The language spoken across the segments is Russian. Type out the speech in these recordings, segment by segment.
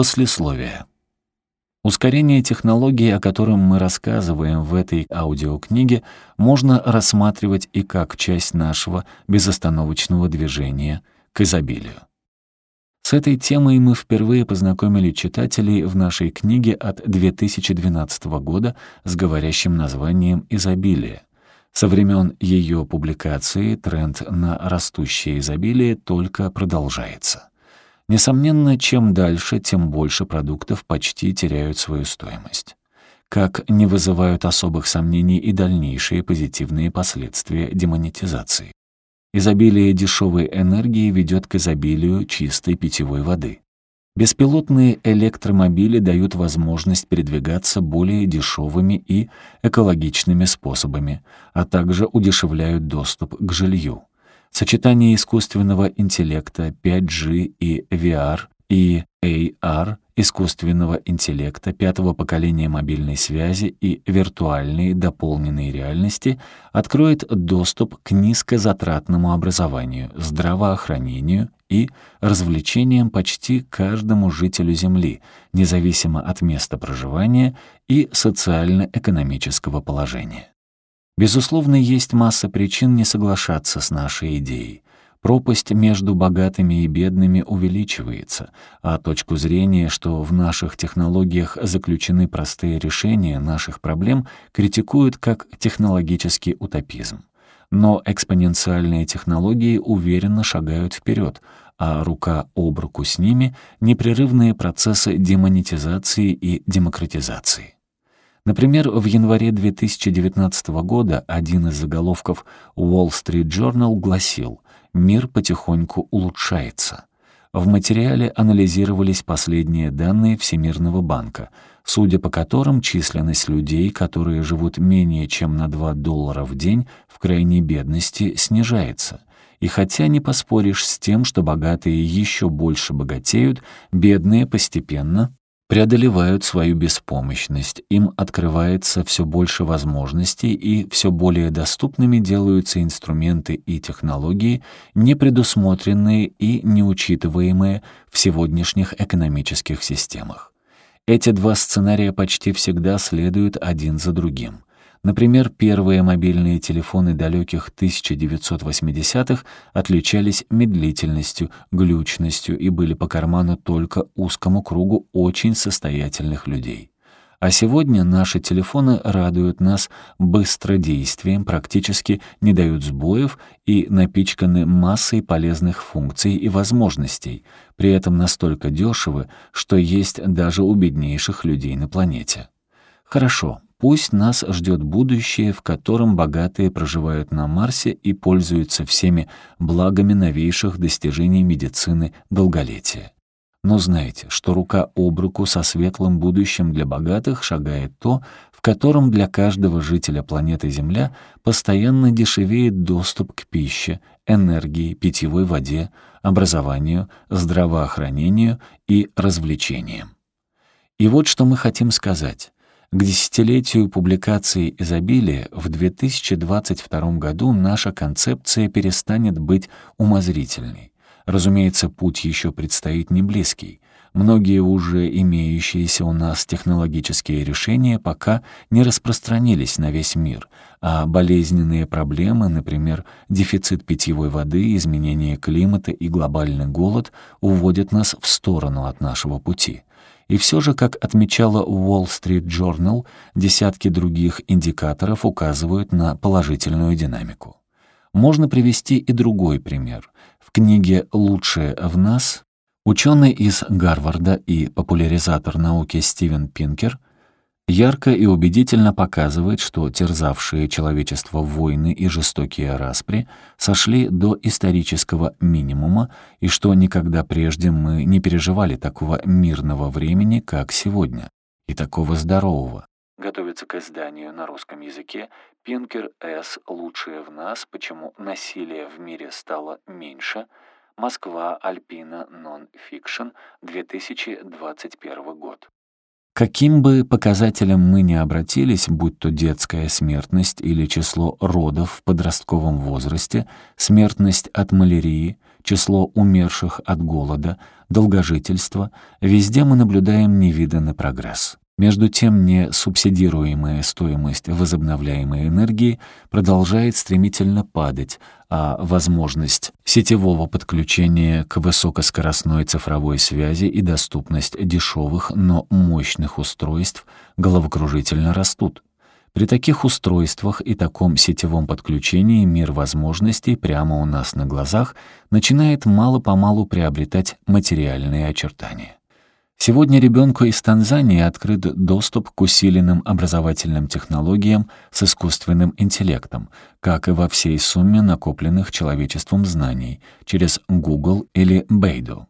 Послесловие. Ускорение технологий, о котором мы рассказываем в этой аудиокниге, можно рассматривать и как часть нашего безостановочного движения к изобилию. С этой темой мы впервые познакомили читателей в нашей книге от 2012 года с говорящим названием «Изобилие». Со времен ее публикации тренд на растущее изобилие только продолжается. Несомненно, чем дальше, тем больше продуктов почти теряют свою стоимость. Как не вызывают особых сомнений и дальнейшие позитивные последствия демонетизации. Изобилие дешевой энергии ведет к изобилию чистой питьевой воды. Беспилотные электромобили дают возможность передвигаться более дешевыми и экологичными способами, а также удешевляют доступ к жилью. Сочетание искусственного интеллекта, 5G и VR и AR, искусственного интеллекта, пятого поколения мобильной связи и виртуальной дополненной реальности откроет доступ к низкозатратному образованию, здравоохранению и развлечениям почти каждому жителю Земли, независимо от места проживания и социально-экономического положения. Безусловно, есть масса причин не соглашаться с нашей идеей. Пропасть между богатыми и бедными увеличивается, а точку зрения, что в наших технологиях заключены простые решения наших проблем, критикуют как технологический утопизм. Но экспоненциальные технологии уверенно шагают вперед, а рука об руку с ними — непрерывные процессы демонетизации и демократизации. Например, в январе 2019 года один из заголовков Wall Street Journal гласил «Мир потихоньку улучшается». В материале анализировались последние данные Всемирного банка, судя по которым численность людей, которые живут менее чем на 2 доллара в день в крайней бедности, снижается. И хотя не поспоришь с тем, что богатые еще больше богатеют, бедные постепенно преодолевают свою беспомощность, им открывается все больше возможностей и все более доступными делаются инструменты и технологии, не предусмотренные и неучитываемые в сегодняшних экономических системах. Эти два сценария почти всегда следуют один за другим. Например, первые мобильные телефоны далеких 1980-х отличались медлительностью, глючностью и были по карману только узкому кругу очень состоятельных людей. А сегодня наши телефоны радуют нас быстродействием, практически не дают сбоев и напичканы массой полезных функций и возможностей, при этом настолько дешевы, что есть даже у беднейших людей на планете. Хорошо, Пусть нас ждет будущее, в котором богатые проживают на Марсе и пользуются всеми благами новейших достижений медицины долголетия. Но знайте, что рука об руку со светлым будущим для богатых шагает то, в котором для каждого жителя планеты Земля постоянно дешевеет доступ к пище, энергии, питьевой воде, образованию, здравоохранению и развлечениям. И вот что мы хотим сказать. К десятилетию публикации изобилия в 2022 году наша концепция перестанет быть умозрительной. Разумеется, путь еще предстоит не близкий. Многие уже имеющиеся у нас технологические решения пока не распространились на весь мир, а болезненные проблемы, например, дефицит питьевой воды, изменение климата и глобальный голод, уводят нас в сторону от нашего пути. И все же, как отмечала Wall Street Journal, десятки других индикаторов указывают на положительную динамику. Можно привести и другой пример. В книге «Лучшее в нас» ученый из Гарварда и популяризатор науки Стивен Пинкер ярко и убедительно показывает, что терзавшие человечество войны и жестокие распри сошли до исторического минимума и что никогда прежде мы не переживали такого мирного времени, как сегодня, и такого здорового. Готовится к изданию на русском языке Пинкер С. «Лучшее в нас. Почему насилие в мире стало меньше?» Москва. Альпина. Нон-фикшн. 2021 год. К каким бы показателям мы ни обратились, будь то детская смертность или число родов в подростковом возрасте, смертность от малярии, число умерших от голода, долгожительство, везде мы наблюдаем невиданный прогресс. Между тем, не субсидируемая стоимость возобновляемой энергии продолжает стремительно падать, а возможность сетевого подключения к высокоскоростной цифровой связи и доступность дешевых, но мощных устройств головокружительно растут. При таких устройствах и таком сетевом подключении мир возможностей прямо у нас на глазах начинает мало-помалу приобретать материальные очертания. Сегодня ребенку из Танзании открыт доступ к усиленным образовательным технологиям с искусственным интеллектом, как и во всей сумме накопленных человечеством знаний через Google или Бейду.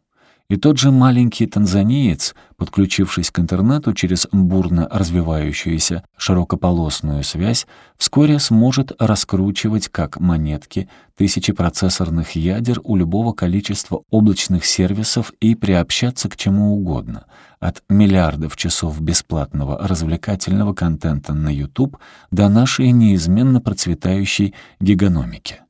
И тот же маленький танзаниец, подключившись к интернету через бурно развивающуюся широкополосную связь, вскоре сможет раскручивать как монетки тысячи процессорных ядер у любого количества облачных сервисов и приобщаться к чему угодно, от миллиардов часов бесплатного развлекательного контента на YouTube до нашей неизменно процветающей гигономики.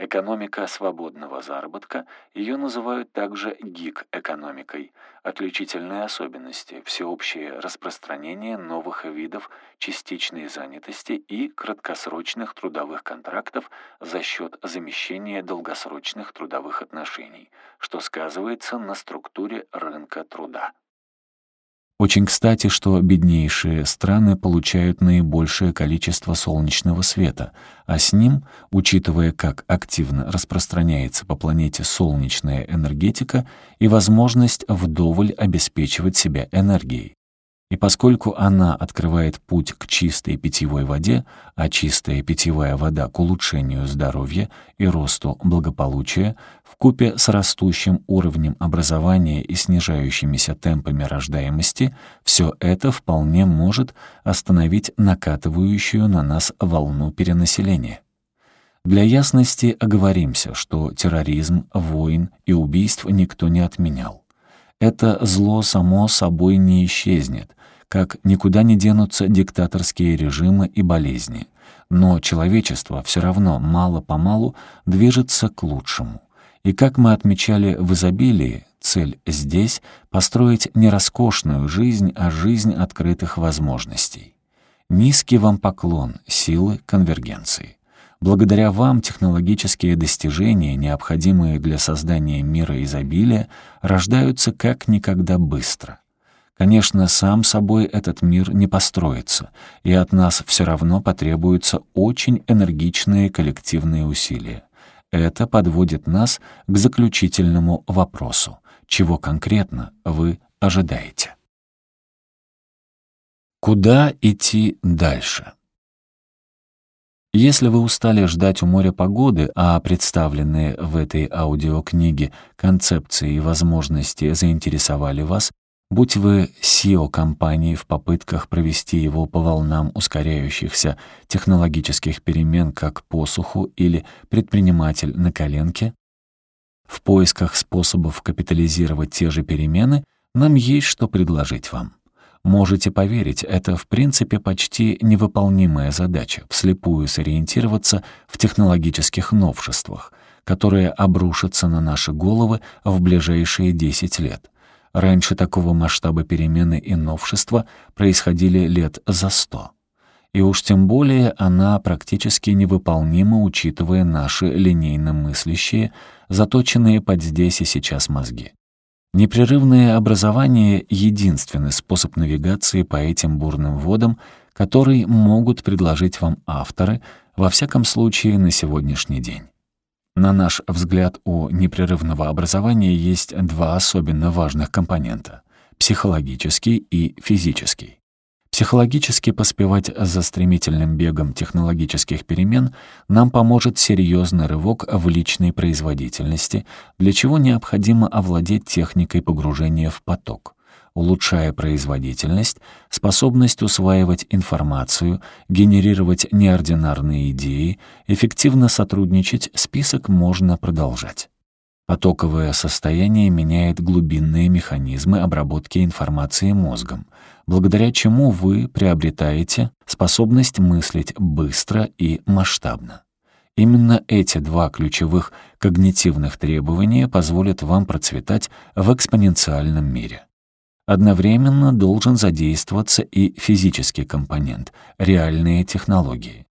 Экономика свободного заработка, ее называют также гиг-экономикой. Отличительные особенности – всеобщее распространение новых видов частичной занятости и краткосрочных трудовых контрактов за счет замещения долгосрочных трудовых отношений, что сказывается на структуре рынка труда. Очень кстати, что беднейшие страны получают наибольшее количество солнечного света, а с ним, учитывая, как активно распространяется по планете солнечная энергетика и возможность вдоволь обеспечивать себя энергией. И поскольку она открывает путь к чистой питьевой воде, а чистая питьевая вода к улучшению здоровья и росту благополучия, в купе с растущим уровнем образования и снижающимися темпами рождаемости, все это вполне может остановить накатывающую на нас волну перенаселения. Для ясности оговоримся, что терроризм, войн и убийств никто не отменял. Это зло само собой не исчезнет, как никуда не денутся диктаторские режимы и болезни. Но человечество все равно мало-помалу движется к лучшему. И как мы отмечали в изобилии, цель здесь — построить не роскошную жизнь, а жизнь открытых возможностей. Низкий вам поклон силы конвергенции. Благодаря вам технологические достижения, необходимые для создания мира изобилия, рождаются как никогда быстро. Конечно, сам собой этот мир не построится, и от нас все равно потребуются очень энергичные коллективные усилия. Это подводит нас к заключительному вопросу. Чего конкретно вы ожидаете? Куда идти дальше? Если вы устали ждать у моря погоды, а представленные в этой аудиокниге концепции и возможности заинтересовали вас, Будь вы SEO компании в попытках провести его по волнам ускоряющихся технологических перемен как посуху или предприниматель на коленке, в поисках способов капитализировать те же перемены, нам есть что предложить вам. Можете поверить, это в принципе почти невыполнимая задача вслепую сориентироваться в технологических новшествах, которые обрушатся на наши головы в ближайшие 10 лет — Раньше такого масштаба перемены и новшества происходили лет за сто. И уж тем более она практически невыполнима, учитывая наши линейно мыслящие, заточенные под здесь и сейчас мозги. Непрерывное образование — единственный способ навигации по этим бурным водам, который могут предложить вам авторы, во всяком случае на сегодняшний день. На наш взгляд, у непрерывного образования есть два особенно важных компонента — психологический и физический. Психологически поспевать за стремительным бегом технологических перемен нам поможет серьезный рывок в личной производительности, для чего необходимо овладеть техникой погружения в поток улучшая производительность, способность усваивать информацию, генерировать неординарные идеи, эффективно сотрудничать, список можно продолжать. Потоковое состояние меняет глубинные механизмы обработки информации мозгом, благодаря чему вы приобретаете способность мыслить быстро и масштабно. Именно эти два ключевых когнитивных требования позволят вам процветать в экспоненциальном мире. Одновременно должен задействоваться и физический компонент — реальные технологии.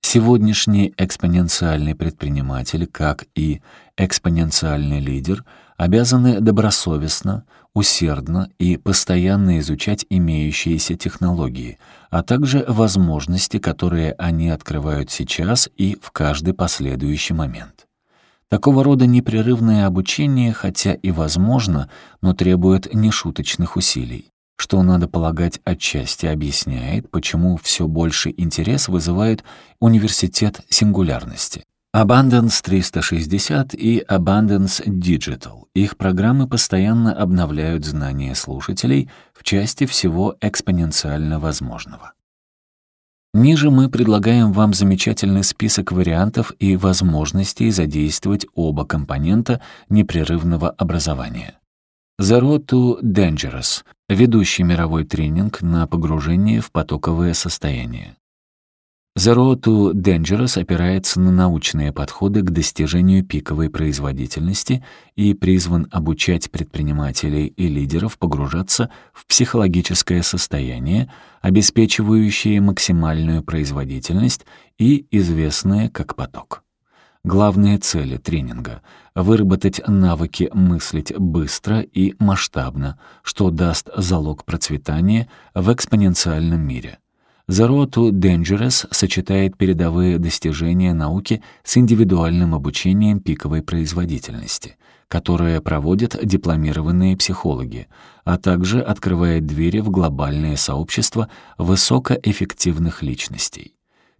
Сегодняшний экспоненциальный предприниматель, как и экспоненциальный лидер, обязаны добросовестно, усердно и постоянно изучать имеющиеся технологии, а также возможности, которые они открывают сейчас и в каждый последующий момент. Такого рода непрерывное обучение, хотя и возможно, но требует нешуточных усилий, что, надо полагать, отчасти объясняет, почему все больше интерес вызывает университет сингулярности. Abundance 360 и Abundance Digital. Их программы постоянно обновляют знания слушателей в части всего экспоненциально возможного. Ниже мы предлагаем вам замечательный список вариантов и возможностей задействовать оба компонента непрерывного образования. To Dangerous — ведущий мировой тренинг на погружение в потоковое состояние. Zero to Dangerous опирается на научные подходы к достижению пиковой производительности и призван обучать предпринимателей и лидеров погружаться в психологическое состояние, обеспечивающее максимальную производительность и известное как поток. Главные цели тренинга — выработать навыки мыслить быстро и масштабно, что даст залог процветания в экспоненциальном мире. Road to Dangerous сочетает передовые достижения науки с индивидуальным обучением пиковой производительности, которое проводят дипломированные психологи, а также открывает двери в глобальное сообщество высокоэффективных личностей.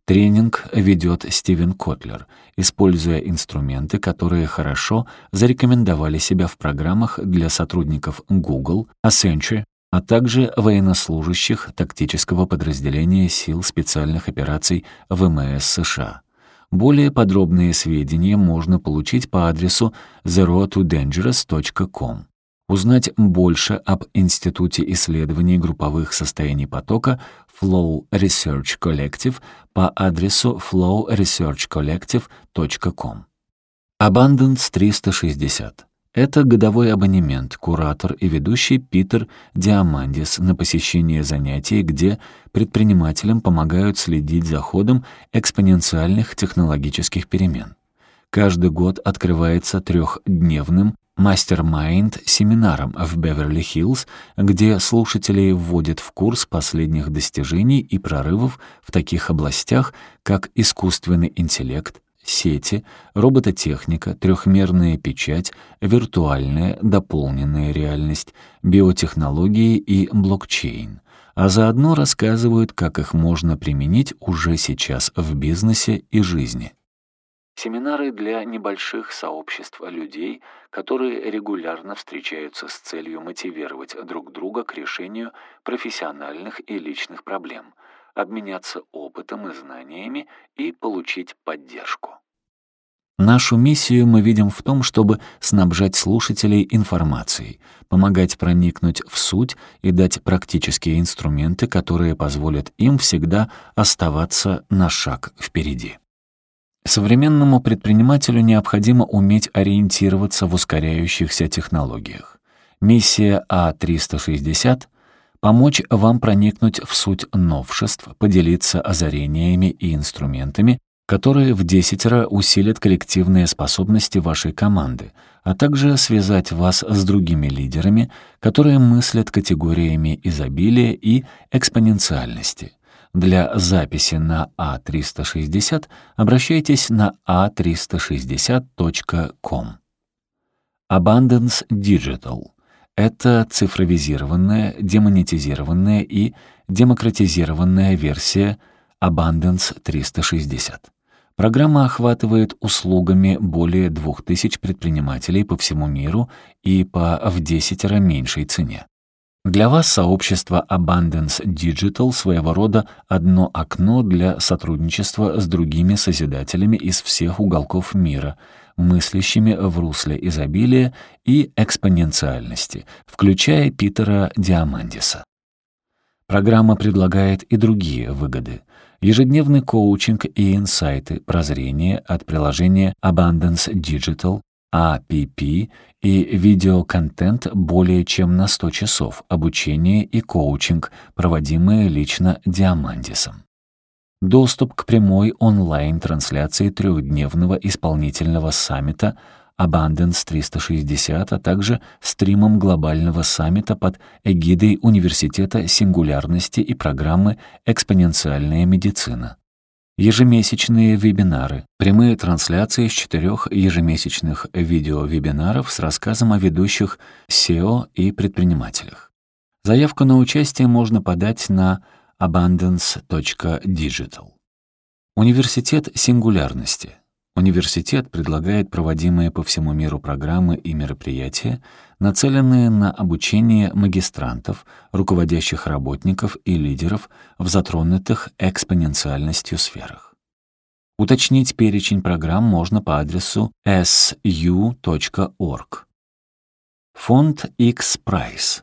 Тренинг ведет Стивен Котлер, используя инструменты, которые хорошо зарекомендовали себя в программах для сотрудников Google, Accenture, а также военнослужащих тактического подразделения сил специальных операций ВМС США. Более подробные сведения можно получить по адресу zerotodangerous.com. Узнать больше об Институте исследований групповых состояний потока Flow Research Collective по адресу flowresearchcollective.com. Abundance 360 это годовой абонемент, куратор и ведущий Питер Диамандис на посещение занятий, где предпринимателям помогают следить за ходом экспоненциальных технологических перемен. Каждый год открывается трехдневным мастер-майнд семинаром в Беверли-Хиллз, где слушателей вводят в курс последних достижений и прорывов в таких областях, как искусственный интеллект, сети, робототехника, трехмерная печать, виртуальная, дополненная реальность, биотехнологии и блокчейн, а заодно рассказывают, как их можно применить уже сейчас в бизнесе и жизни. Семинары для небольших сообществ людей, которые регулярно встречаются с целью мотивировать друг друга к решению профессиональных и личных проблем – обменяться опытом и знаниями и получить поддержку. Нашу миссию мы видим в том, чтобы снабжать слушателей информацией, помогать проникнуть в суть и дать практические инструменты, которые позволят им всегда оставаться на шаг впереди. Современному предпринимателю необходимо уметь ориентироваться в ускоряющихся технологиях. Миссия А360 помочь вам проникнуть в суть новшеств, поделиться озарениями и инструментами, которые в десятеро усилят коллективные способности вашей команды, а также связать вас с другими лидерами, которые мыслят категориями изобилия и экспоненциальности. Для записи на А360 обращайтесь на a360.com. Abundance Digital — это цифровизированная, демонетизированная и демократизированная версия Abundance 360. Программа охватывает услугами более 2000 предпринимателей по всему миру и по в десятеро меньшей цене. Для вас сообщество Abundance Digital своего рода одно окно для сотрудничества с другими созидателями из всех уголков мира — мыслящими в русле изобилия и экспоненциальности, включая Питера Диамандиса. Программа предлагает и другие выгоды. Ежедневный коучинг и инсайты, прозрение от приложения Abundance Digital, APP и видеоконтент более чем на 100 часов, обучение и коучинг, проводимые лично Диамандисом. Доступ к прямой онлайн-трансляции трехдневного исполнительного саммита Abundance 360, а также стримом глобального саммита под эгидой Университета сингулярности и программы «Экспоненциальная медицина». Ежемесячные вебинары, прямые трансляции из четырех ежемесячных видеовебинаров с рассказом о ведущих SEO и предпринимателях. Заявку на участие можно подать на abundance.digital. Университет сингулярности. Университет предлагает проводимые по всему миру программы и мероприятия, нацеленные на обучение магистрантов, руководящих работников и лидеров в затронутых экспоненциальностью сферах. Уточнить перечень программ можно по адресу su.org. Фонд X-Prize.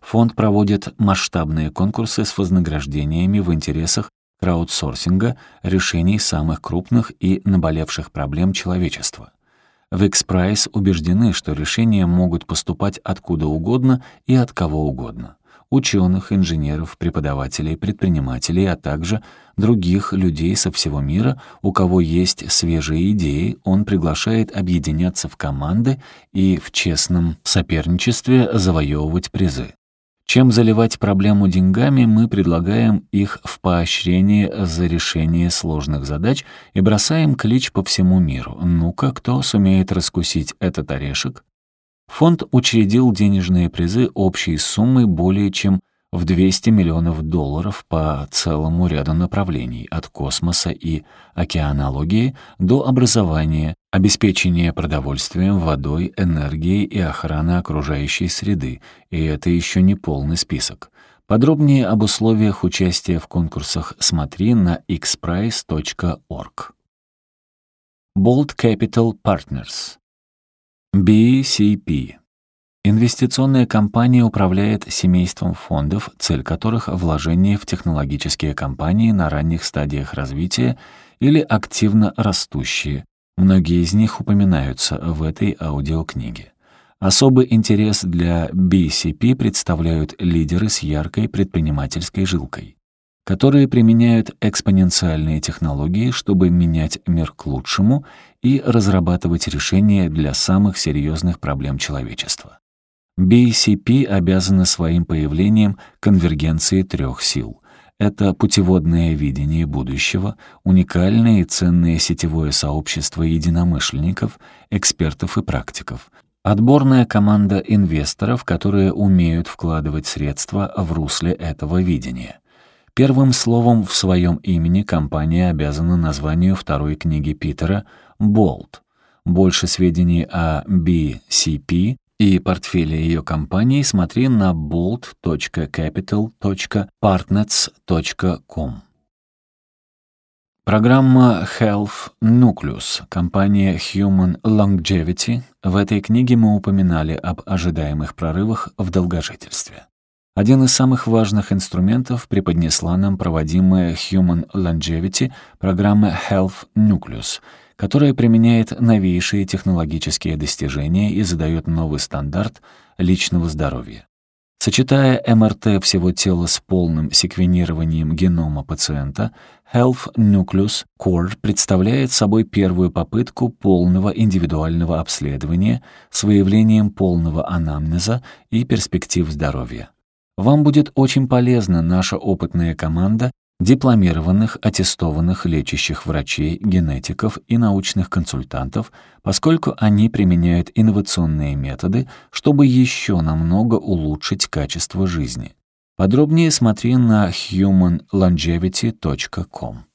Фонд проводит масштабные конкурсы с вознаграждениями в интересах краудсорсинга решений самых крупных и наболевших проблем человечества. В X-Prize убеждены, что решения могут поступать откуда угодно и от кого угодно ученых, инженеров, преподавателей, предпринимателей, а также других людей со всего мира, у кого есть свежие идеи, он приглашает объединяться в команды и в честном соперничестве завоевывать призы. Чем заливать проблему деньгами, мы предлагаем их в поощрение за решение сложных задач и бросаем клич по всему миру. Ну-ка, кто сумеет раскусить этот орешек? Фонд учредил денежные призы общей суммой более чем в 200 миллионов долларов по целому ряду направлений, от космоса и океанологии до образования, обеспечения продовольствием, водой, энергией и охраны окружающей среды, и это еще не полный список. Подробнее об условиях участия в конкурсах смотри на xprize.org. Bold Capital Partners BCP Инвестиционная компания управляет семейством фондов, цель которых — вложение в технологические компании на ранних стадиях развития или активно растущие. Многие из них упоминаются в этой аудиокниге. Особый интерес для BCP представляют лидеры с яркой предпринимательской жилкой, которые применяют экспоненциальные технологии, чтобы менять мир к лучшему и разрабатывать решения для самых серьезных проблем человечества. BCP обязаны своим появлением конвергенции трех сил. Это путеводное видение будущего, уникальное и ценное сетевое сообщество единомышленников, экспертов и практиков, отборная команда инвесторов, которые умеют вкладывать средства в русле этого видения. Первым словом в своем имени компания обязана названию второй книги Питера «Болт». Больше сведений о BCP и портфели ее компаний смотри на bold.capital.partnets.com. Программа Health Nucleus, компания Human Longevity. В этой книге мы упоминали об ожидаемых прорывах в долгожительстве. Один из самых важных инструментов преподнесла нам проводимая Human Longevity программа Health Nucleus — которая применяет новейшие технологические достижения и задает новый стандарт личного здоровья. Сочетая МРТ всего тела с полным секвенированием генома пациента, Health Nucleus Core представляет собой первую попытку полного индивидуального обследования с выявлением полного анамнеза и перспектив здоровья. Вам будет очень полезна наша опытная команда дипломированных, аттестованных лечащих врачей, генетиков и научных консультантов, поскольку они применяют инновационные методы, чтобы еще намного улучшить качество жизни. Подробнее смотри на humanlongevity.com.